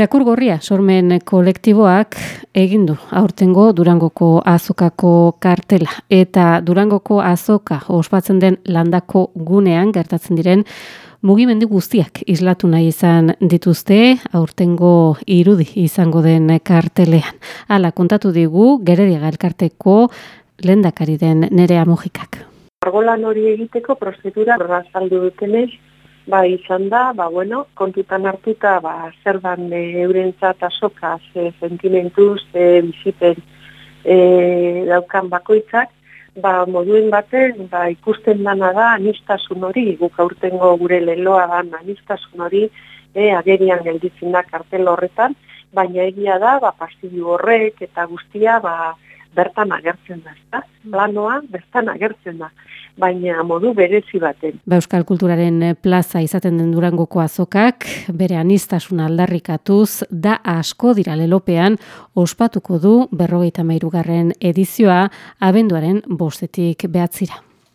Txakur gorria sormen kolektiboak egin du aurtengo Durangoko azokako kartela eta Durangoko azoka ospatzen den landako gunean gertatzen diren mugimendu guztiak islatu nahi izan dituzte aurtengo irudi izango den kartelean. Hala kontatu digu Gerediaga elkarteko lehendakari den Nerea Mojikak. Argolan hori egiteko prozedura razaldu dutenez, ba izan da, ba bueno, kontutan hartuta, ba zer dan e, eurentzat asoka, ze sentimentu, ze bizipen e, daukan bakoitzak, ba moduen baten, ba ikusten dana da anistasun hori, guk aurtengo gure leloa da anistasun hori, e, agerian gelditzen da kartel horretan, baina egia da, ba pastidu horrek eta guztia, ba bertan agertzen da, ezta? Planoa bertan agertzen da baina modu berezi baten. Ba, Euskal Kulturaren plaza izaten den durangoko azokak, bere anistasuna aldarrikatuz, da asko dira lelopean, ospatuko du berrogeita meirugarren edizioa, abenduaren bostetik behatzira.